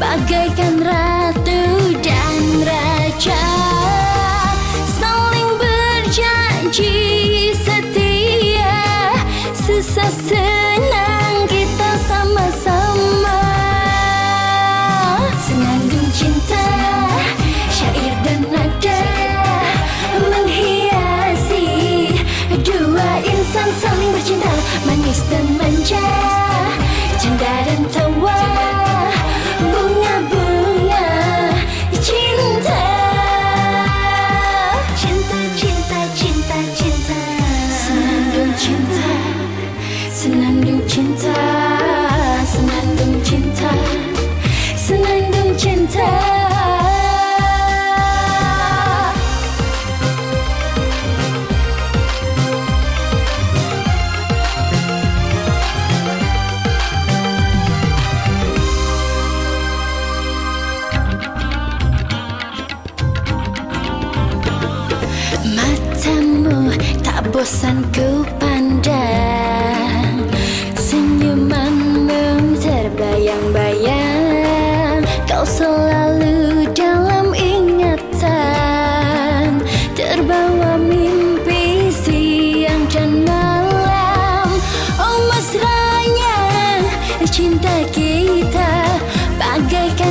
bagaikan ratu dan raja. Saling berjanji setia susah bosan ku pandang Senyumanmu terbayang-bayang. Kau selalu dalam ingatan Terbawa mimpi siang dan malam. Oh mesranya cinta kita Bagaikan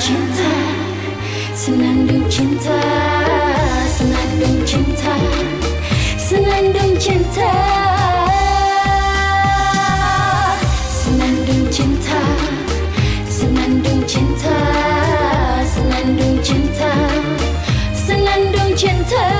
cinta Senandung cinta Senandung cinta Senandung cinta Senandung cinta Senandung cinta Senandung cinta 곁에